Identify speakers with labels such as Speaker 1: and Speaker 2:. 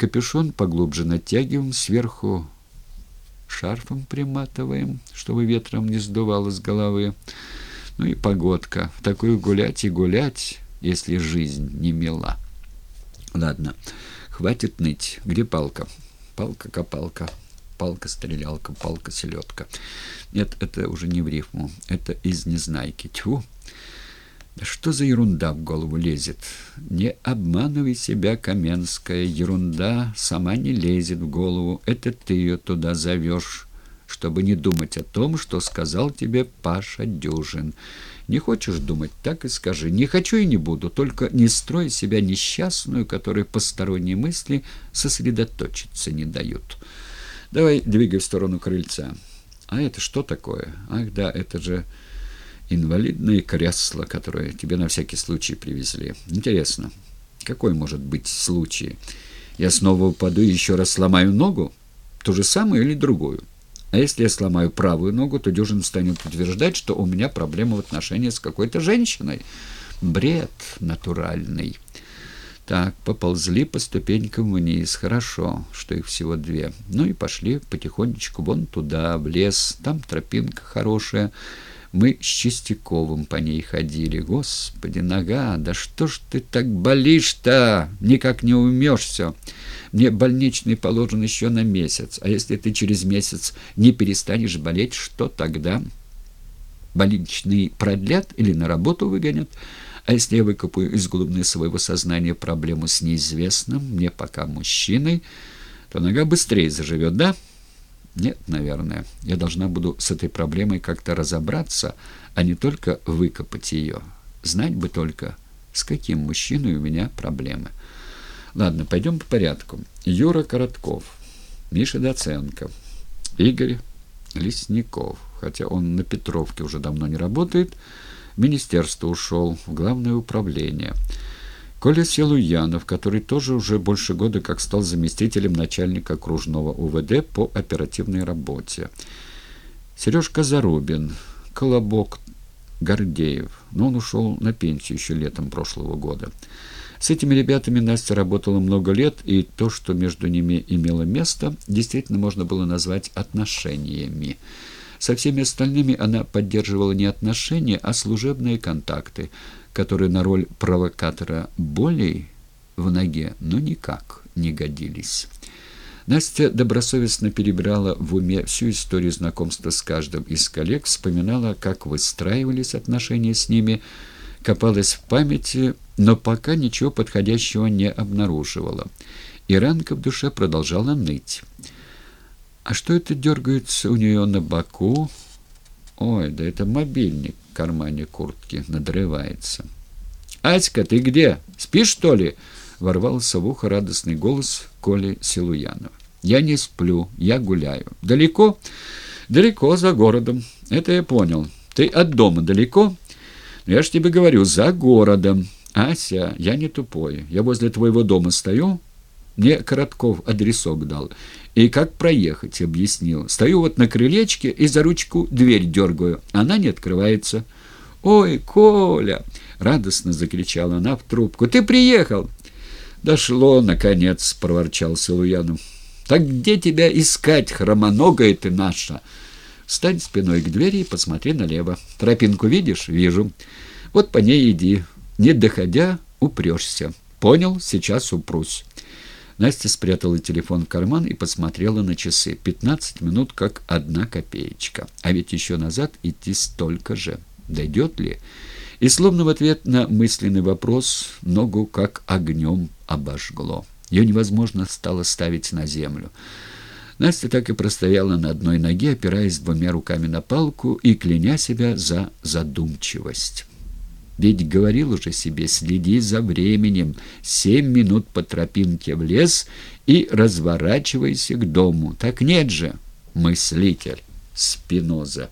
Speaker 1: Капюшон поглубже натягиваем, сверху шарфом приматываем, чтобы ветром не сдувало с головы. Ну и погодка. В такую гулять и гулять, если жизнь не мила. Ладно, хватит ныть. Где палка? Палка-копалка. Палка-стрелялка, палка-селедка. Нет, это уже не в рифму. Это из Незнайки. Тьфу! Да что за ерунда в голову лезет? Не обманывай себя, Каменская. Ерунда сама не лезет в голову. Это ты ее туда зовешь, чтобы не думать о том, что сказал тебе Паша Дюжин. Не хочешь думать, так и скажи. Не хочу и не буду, только не строй себя несчастную, которой посторонние мысли сосредоточиться не дают. Давай двигай в сторону крыльца. А это что такое? Ах да, это же инвалидное кресло, которое тебе на всякий случай привезли. Интересно, какой может быть случай? Я снова упаду и еще раз сломаю ногу? Ту же самую или другую? А если я сломаю правую ногу, то Дюжин станет утверждать, что у меня проблема в отношении с какой-то женщиной. Бред натуральный. Так, поползли по ступенькам вниз. Хорошо, что их всего две. Ну и пошли потихонечку вон туда, в лес. Там тропинка хорошая. Мы с Чистяковым по ней ходили. Господи, нога, да что ж ты так болишь-то? Никак не умешься. Мне больничный положен еще на месяц. А если ты через месяц не перестанешь болеть, что тогда? Больничный продлят или на работу выгонят? А если я выкопаю из глубины своего сознания проблему с неизвестным, мне пока мужчиной, то нога быстрее заживет, да?» Нет, наверное. Я должна буду с этой проблемой как-то разобраться, а не только выкопать ее. Знать бы только, с каким мужчиной у меня проблемы. Ладно, пойдем по порядку. Юра Коротков, Миша Доценко, Игорь Лесников, хотя он на Петровке уже давно не работает, в министерство ушел, в главное управление – Коля Силуянов, который тоже уже больше года как стал заместителем начальника окружного УВД по оперативной работе. Сережка Зарубин, Колобок Гордеев, но он ушел на пенсию еще летом прошлого года. С этими ребятами Настя работала много лет, и то, что между ними имело место, действительно можно было назвать отношениями. Со всеми остальными она поддерживала не отношения, а служебные контакты – которые на роль провокатора болей в ноге, но никак не годились. Настя добросовестно перебирала в уме всю историю знакомства с каждым из коллег, вспоминала, как выстраивались отношения с ними, копалась в памяти, но пока ничего подходящего не обнаруживала. И ранка в душе продолжала ныть. А что это дергается у нее на боку? Ой, да это мобильник кармане куртки надрывается. «Аська, ты где? Спишь, что ли?» — ворвался в ухо радостный голос Коли Силуянова. «Я не сплю, я гуляю. Далеко?» «Далеко, за городом. Это я понял. Ты от дома далеко?» «Я ж тебе говорю, за городом. Ася, я не тупой. Я возле твоего дома стою, мне Коротков адресок дал. И как проехать, объяснил. Стою вот на крылечке и за ручку дверь дергаю. Она не открывается. «Ой, Коля!» — радостно закричала она в трубку. «Ты приехал!» «Дошло, наконец!» — проворчал Силуянов. «Так где тебя искать, хромоногая ты наша?» «Встань спиной к двери и посмотри налево. Тропинку видишь?» «Вижу. Вот по ней иди. Не доходя, упрешься. Понял? Сейчас упрусь». Настя спрятала телефон в карман и посмотрела на часы. Пятнадцать минут, как одна копеечка. А ведь еще назад идти столько же. Дойдет ли? И словно в ответ на мысленный вопрос ногу как огнем обожгло. Ее невозможно стало ставить на землю. Настя так и простояла на одной ноге, опираясь двумя руками на палку и кляня себя за задумчивость. Ведь говорил уже себе, следи за временем, семь минут по тропинке в лес и разворачивайся к дому. Так нет же, мыслитель Спиноза.